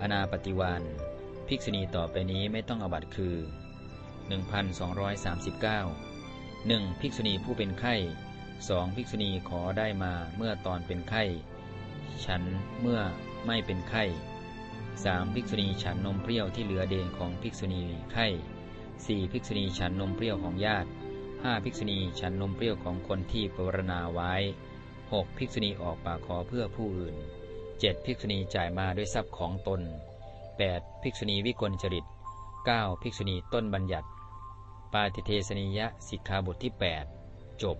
อนาปฏิวานภิกษุณีต่อไปนี้ไม่ต้องอบัตคือ 1239 1. ภิกษุณีผู้เป็นไข้ 2. ภิกษุณีขอได้มาเมื่อตอนเป็นไข้ ฉันเมื่อไม่เป็นไข้ 3. ภิกษุณีฉันนมเปรี้ยวที่เหลือเดนของภิกษุณีไข้ 4. ภิกษุณีฉันนมเปรี้ยวของญาติ 5. ภิกษุณีฉันนมเปรี้ยวของคนที่ปรารณาไว้ 6. ภิกษุณีออกปากขอเพื่อผู้อื่น 7. ภิกษุณีจ่ายมาด้วยทรัพย์ของตน 8. ภิกษุณีวิกลจริต 9. ภิกษุณีต้นบัญญัติ ปาติเทสนิยะสิกขาบทที่ 8 จบ